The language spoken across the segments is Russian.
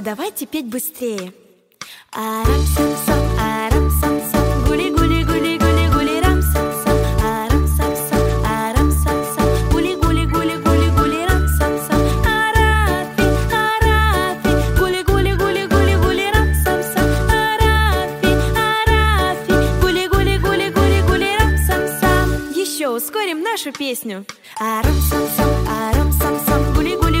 давайте петь быстрее. Арам-сам-сам, арам-сам-сам. Еще ускорим нашу песню. Арам-сам-сам, арам-сам-сам, гули-гули-гули-гули-гули,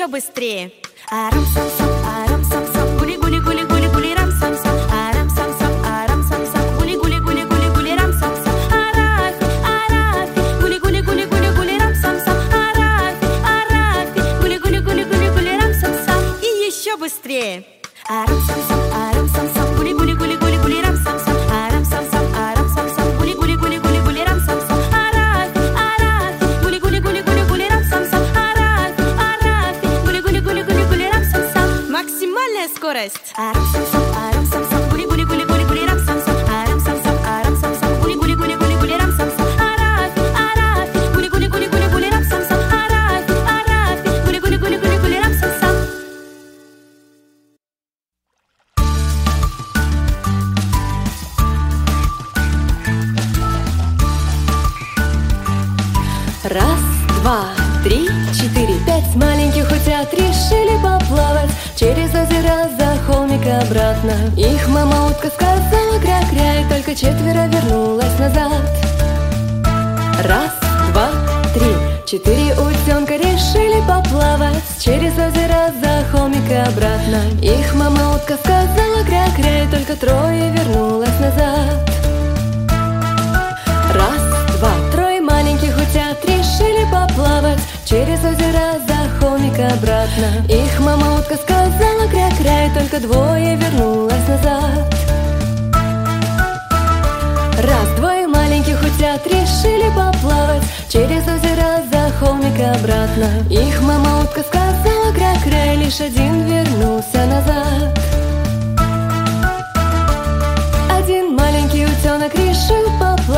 еще быстрее. Арам-сам-сам, арам-сам-сам, гули-гули-гули-гули-гули, рам-сам-сам, арам-сам-сам, арам-сам-сам, гули-гули-гули-гули-гули, рам-сам-сам, арафи, арафи, гули-гули-гули-гули-гули, рам-сам-сам, арафи, арафи, гули-гули-гули-гули-гули, рам-сам-сам. И еще быстрее. Арам-сам-сам, арам-сам-сам, гули-гули-гули-гули-гули, рам-сам-сам, арам-сам-сам, арам-сам-сам, I. мама утка сказала кря-кря И только трое вернулась назад. Раз, два, трое маленьких утят решили поплавать Через озеро за холмик обратно. Их мама утка сказала кря-кря И только двое вернулась назад. Раз, двое маленьких утят решили поплавать Через озеро за холмик обратно. Их мама утка сказала кря-кря лишь один вернулся назад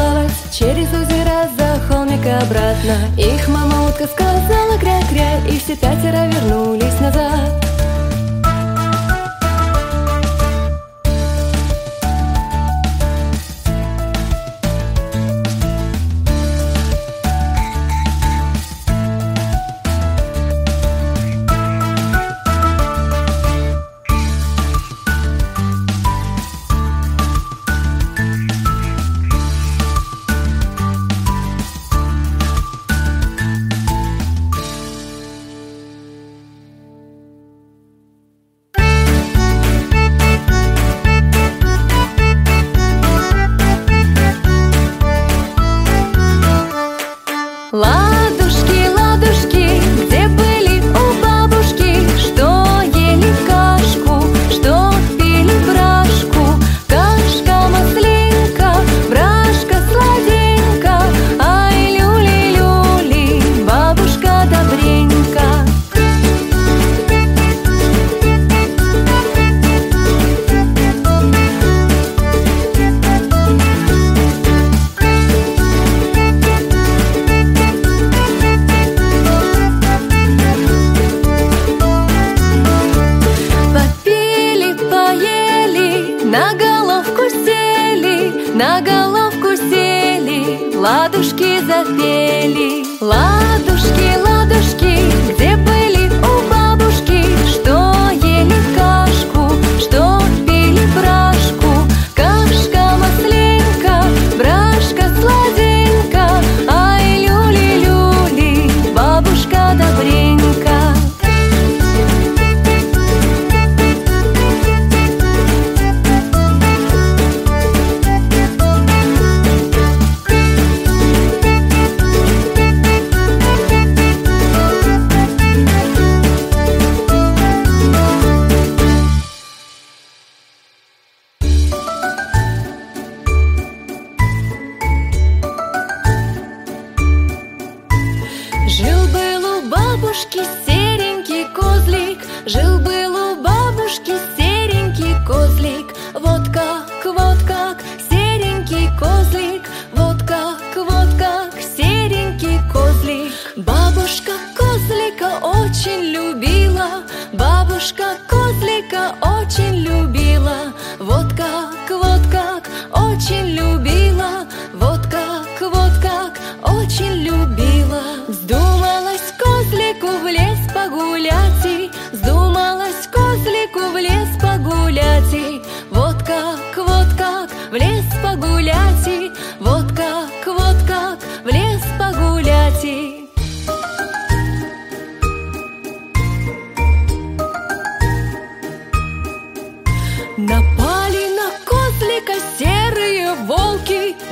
поплавать Через озеро за холмик обратно. Их мама утка сказала кря-кря И все пятеро вернулись назад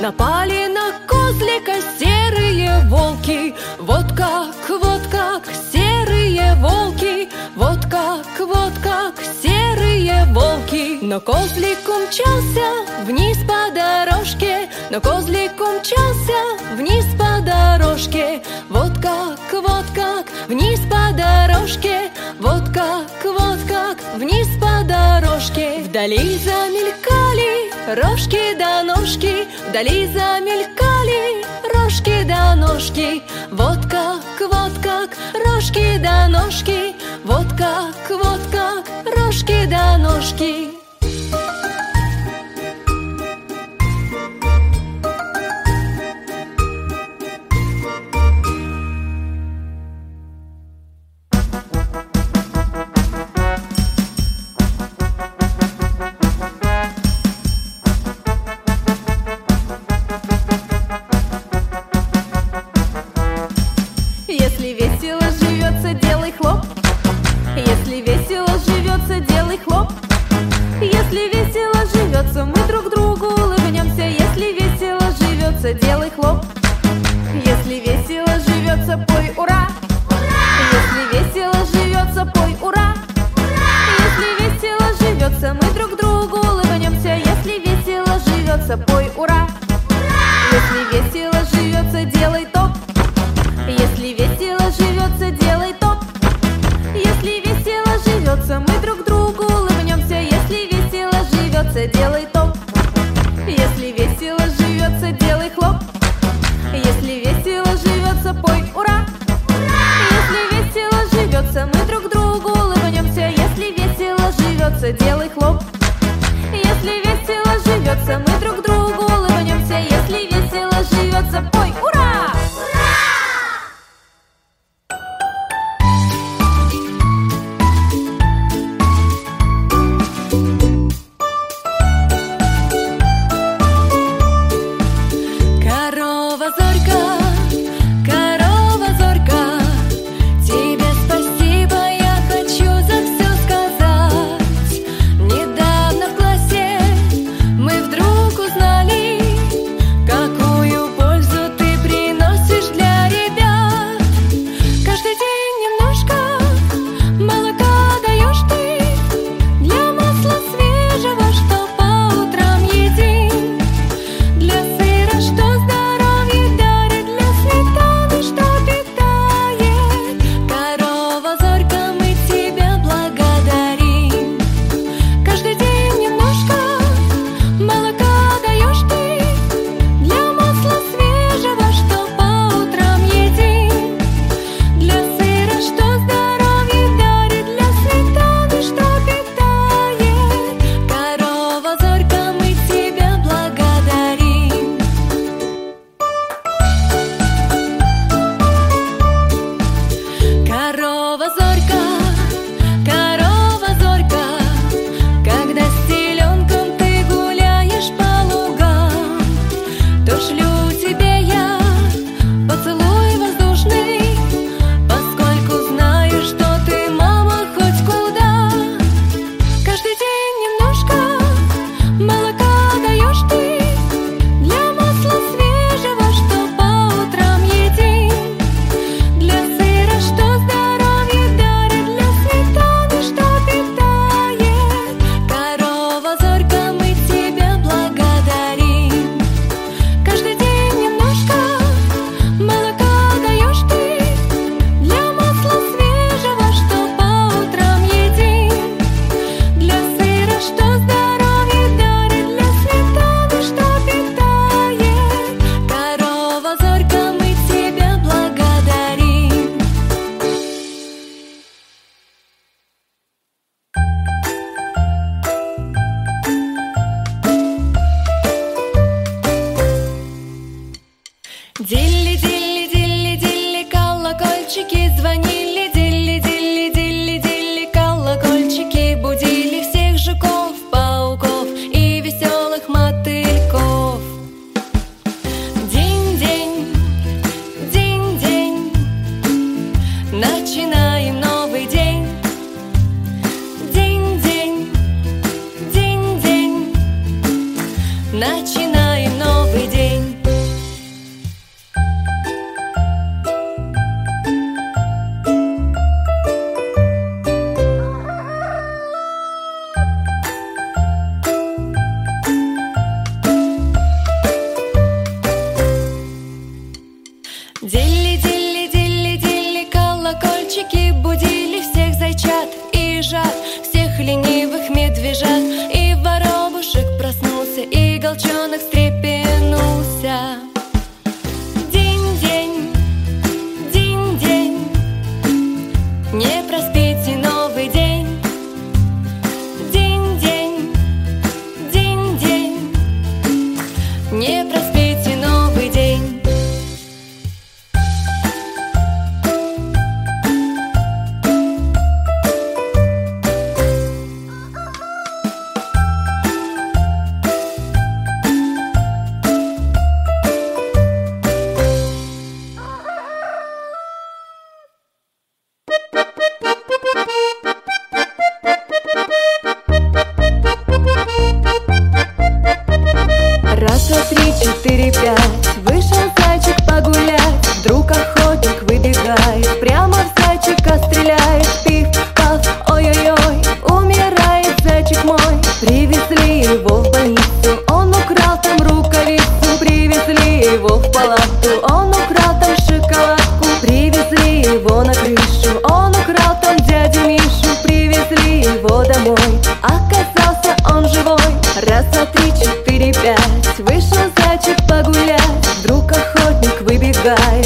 Напали на козлика серые волки. Вот как, вот как, серые волки. Вот как, вот как, серые волки. Но козлик умчался вниз по дорожке. Но козлик умчался вниз по дорожке. Вот как, вот как, вниз по дорожке. Вот как, вот как, вниз по дорожке. Вдали замелькали Рожки да ножки вдали замелькали, Рожки да ножки, вот как, вот как, Рожки да ножки, вот как, вот как, Рожки да ножки. смеется, делай хлоп. Если весело живется, пой ура! Ура! Если весело живется, пой ура! ура! Если весело живется, мы друг другу улыбнемся. Если весело живется, пой ура! ура! Если весело живется, делай топ. Если весело живется, делай топ. Если весело живется, мы друг другу улыбнемся. Если весело живется, делай топ. сердце делай хлоп. Не проспите охотник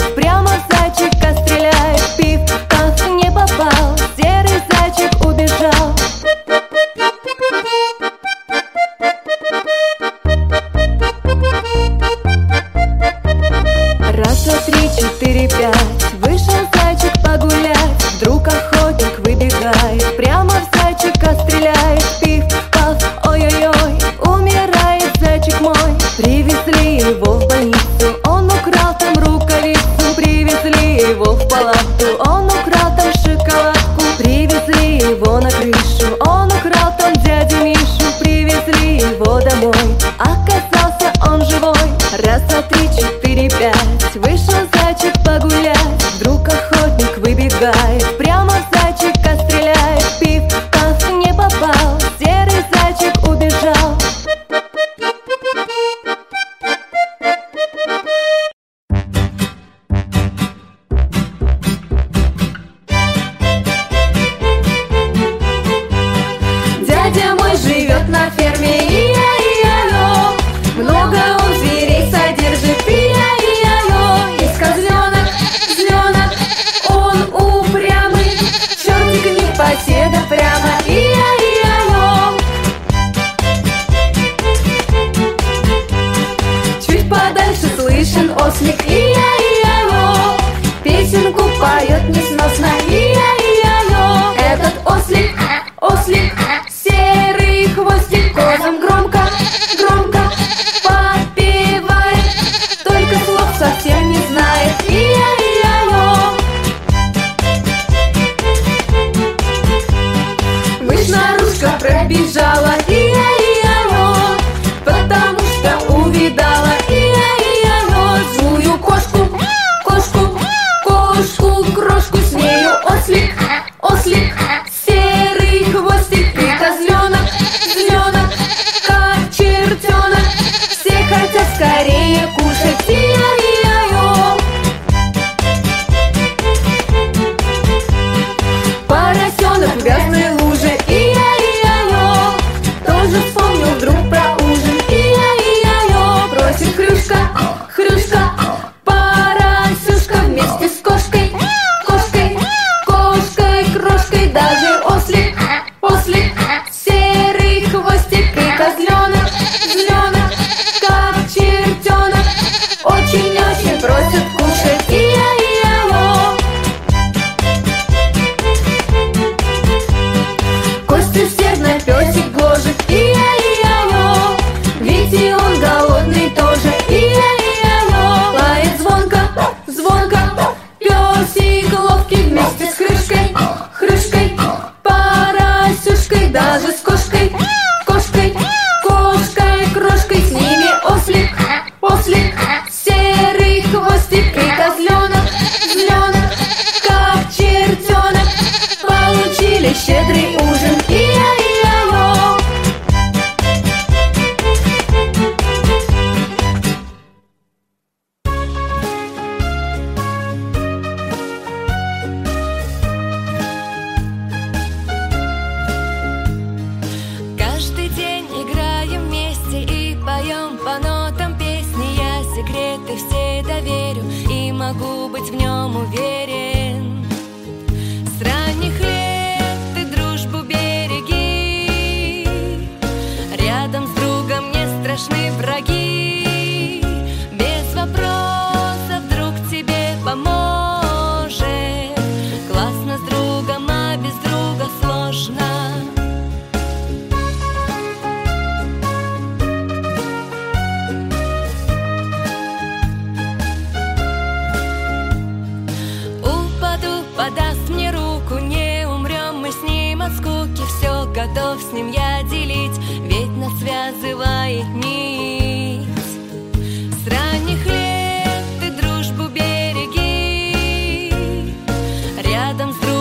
Рядом с другом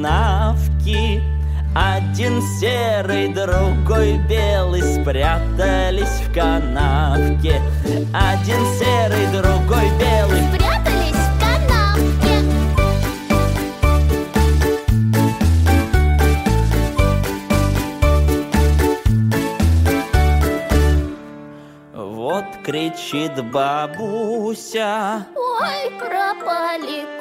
канавки Один серый, другой белый Спрятались в канавке. Один серый, другой белый. Спрятались в канавке. Вот кричит бабуся. Ой, пропали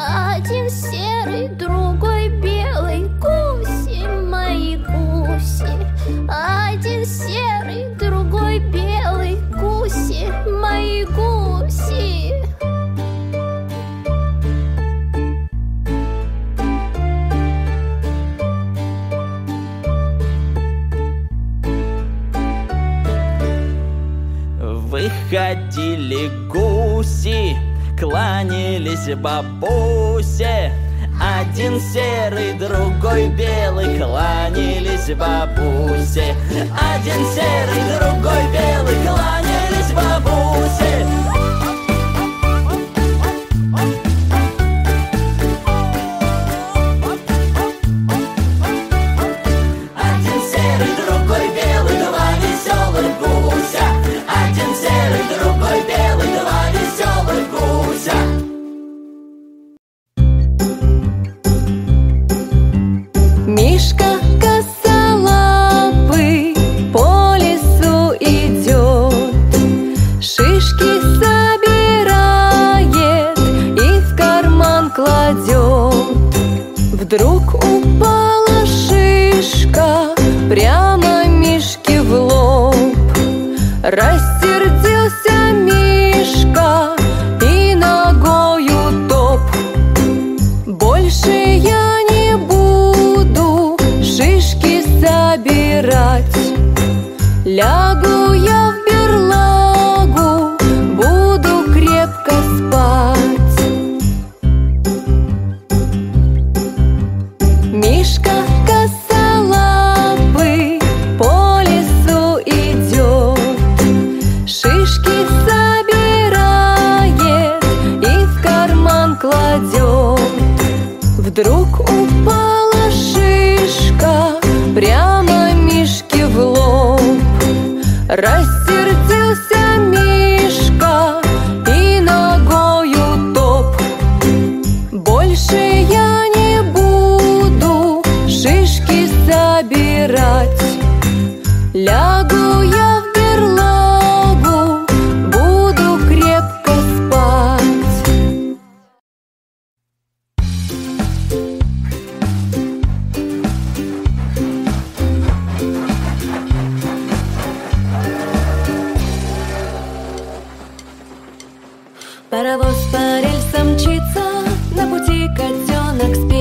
Один серый, другой белый Гуси, мои гуси. Один серый, другой белый Гуси, мои гуси. Выходили гуси, кланялись бабусе. Один серый, другой белый, кланялись бабусе. Один серый, другой белый, кланялись бабусе. Один серый, другой белый, два веселых гуся Мишка косолапый по лесу идет, Шишки собирает и в карман кладет. Вдруг упала шишка прямо Мишке в лоб. Рассердился собирать. Лягу пути котенок спит.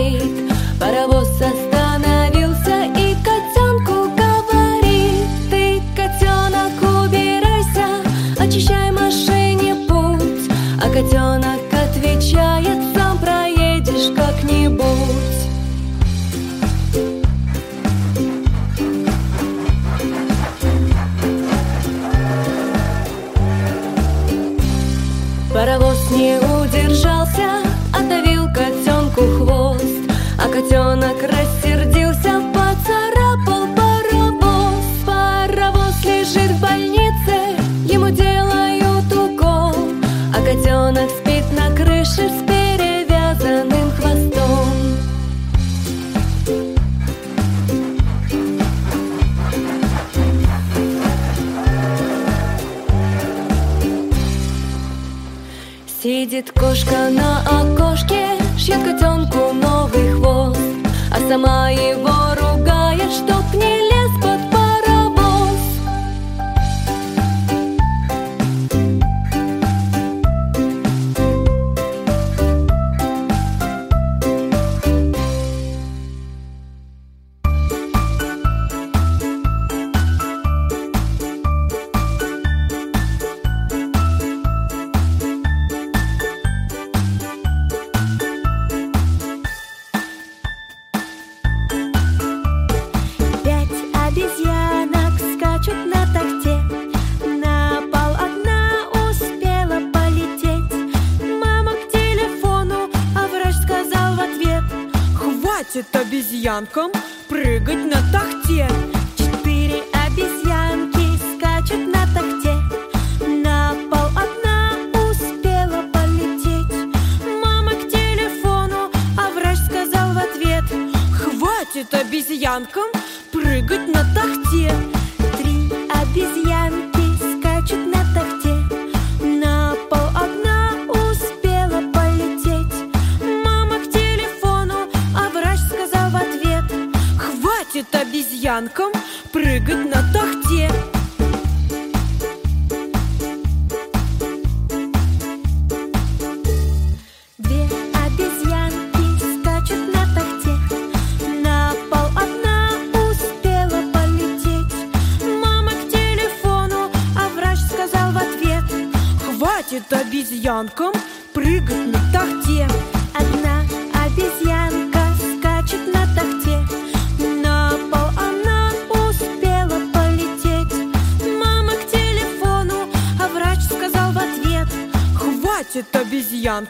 Обезьянкам прыгать на тахте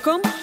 Come.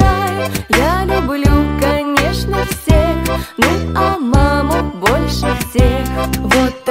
рай Я люблю, конечно, всех. Ну а маму больше всех. Вот